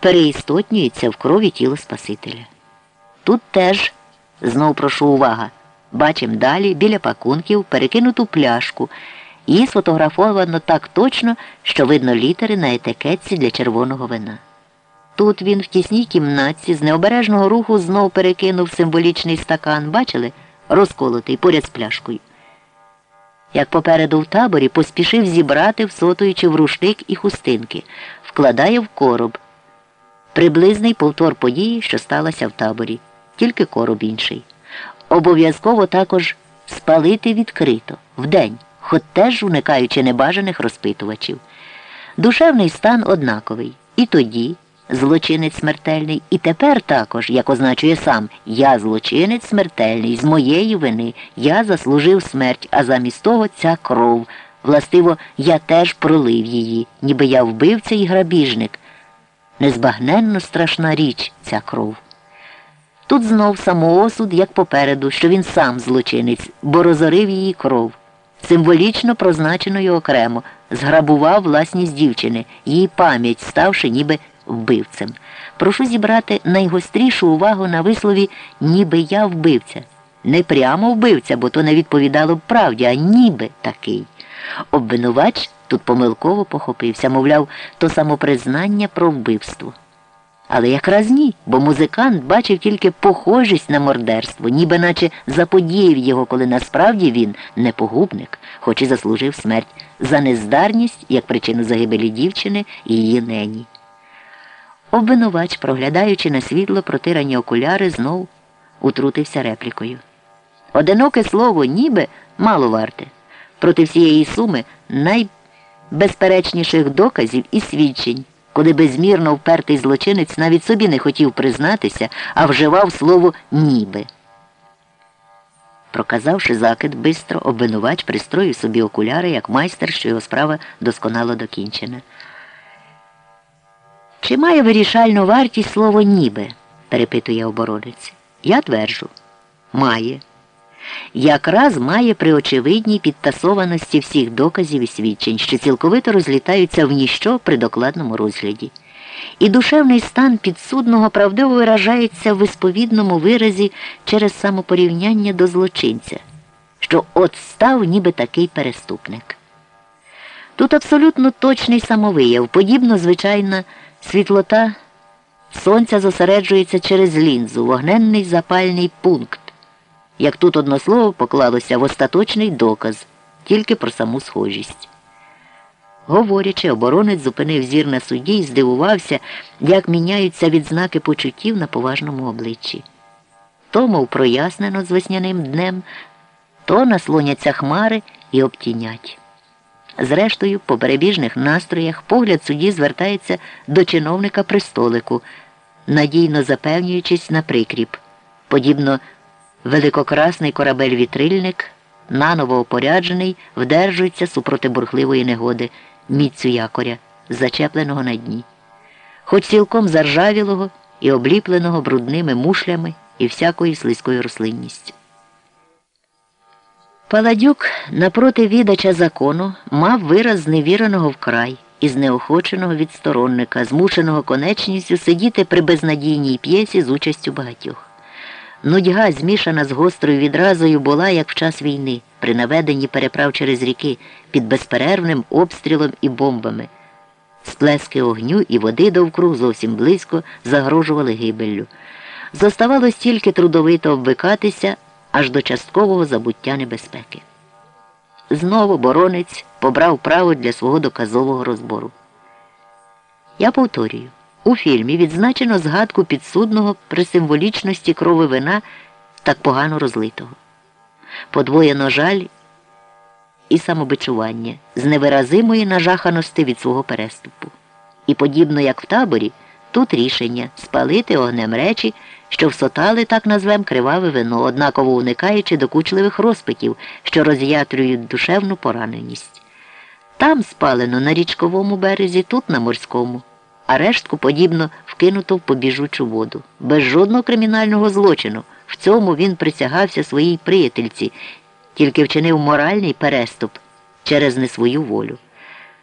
переістотнюється в крові тіло Спасителя. Тут теж, знов прошу увага, бачимо далі біля пакунків перекинуту пляшку. Її сфотографовано так точно, що видно літери на етикетці для червоного вина. Тут він в тісній кімнатці з необережного руху знов перекинув символічний стакан, бачили, розколотий поряд з пляшкою. Як попереду в таборі поспішив зібрати, всотуючи в рушник і хустинки, вкладає в короб. Приблизний повтор події, що сталося в таборі, тільки короб інший. Обов'язково також спалити відкрито, вдень, хоч теж уникаючи небажаних розпитувачів. Душевний стан однаковий. І тоді злочинець смертельний, і тепер також, як означує сам, я злочинець смертельний, з моєї вини я заслужив смерть, а замість того ця кров. Властиво, я теж пролив її, ніби я вбивця і грабіжник. Незбагненно страшна річ ця кров. Тут знов самоосуд, як попереду, що він сам злочинець, бо розорив її кров. Символічно прозначеною окремо, зграбував власність дівчини, її пам'ять, ставши ніби вбивцем. Прошу зібрати найгострішу увагу на вислові ніби я вбивця. Не прямо вбивця, бо то не відповідало б правді, а ніби такий. Обвинувач тут помилково похопився, мовляв, то самопризнання про вбивство. Але якраз ні, бо музикант бачив тільки похожість на мордерство, ніби наче заподіяв його, коли насправді він не погубник, хоч і заслужив смерть за нездарність як причину загибелі дівчини і її нені. Обвинувач, проглядаючи на світло протирані окуляри, знов утрутився реплікою. Одиноке слово, ніби мало варте. Проти всієї суми найбезперечніших доказів і свідчень, коли безмірно впертий злочинець навіть собі не хотів признатися, а вживав слово ніби. Проказавши закид, бистро обвинувач пристроїв собі окуляри, як майстер, що його справа досконало докінчена. Чи має вирішальну вартість слово ніби? перепитує оборонець. Я тверджу, має. Якраз має при очевидній підтасованості всіх доказів і свідчень, що цілковито розлітаються в ніщо при докладному розгляді. І душевний стан підсудного правдиво виражається в висповідному виразі через самопорівняння до злочинця, що от став ніби такий переступник. Тут абсолютно точний самовияв, подібно, звичайно, Світлота сонця зосереджується через лінзу, вогненний запальний пункт. Як тут одно слово поклалося в остаточний доказ, тільки про саму схожість. Говорячи, оборонець зупинив зір на суді і здивувався, як міняються відзнаки почуттів на поважному обличчі. То, мов прояснено з весняним днем, то наслоняться хмари і обтінять. Зрештою, по перебіжних настроях погляд судді звертається до чиновника при столику, надійно запевнюючись на прикріп. Подібно великокрасний корабель-вітрильник, наново опоряджений, вдержується супроти бурхливої негоди, міцю якоря, зачепленого на дні, хоч цілком заржавілого і обліпленого брудними мушлями і всякою слизькою рослинністю. Паладюк напроти відача закону мав вираз зневіреного вкрай і знеохоченого відсторонника, змушеного конечністю сидіти при безнадійній п'єсі з участю багатьох. Нудьга, змішана з гострою відразою, була, як в час війни, при наведенні переправ через ріки під безперервним обстрілом і бомбами. Сплески огню і води довкруг зовсім близько загрожували гибеллю. Зоставалось тільки трудовито обвикатися аж до часткового забуття небезпеки. Знову боронець побрав право для свого доказового розбору. Я повторюю, у фільмі відзначено згадку підсудного при символічності крови вина так погано розлитого. Подвоєно жаль і самобичування з невиразимої нажаханості від свого переступу. І подібно як в таборі, тут рішення спалити огнем речі що всотали, так назвем, криваве вино, однаково уникаючи докучливих розпитів, що роз'ятрюють душевну пораненість. Там спалено на річковому березі, тут на морському, а рештку подібно вкинуто в побіжучу воду. Без жодного кримінального злочину. В цьому він присягався своїй приятельці, тільки вчинив моральний переступ через не свою волю.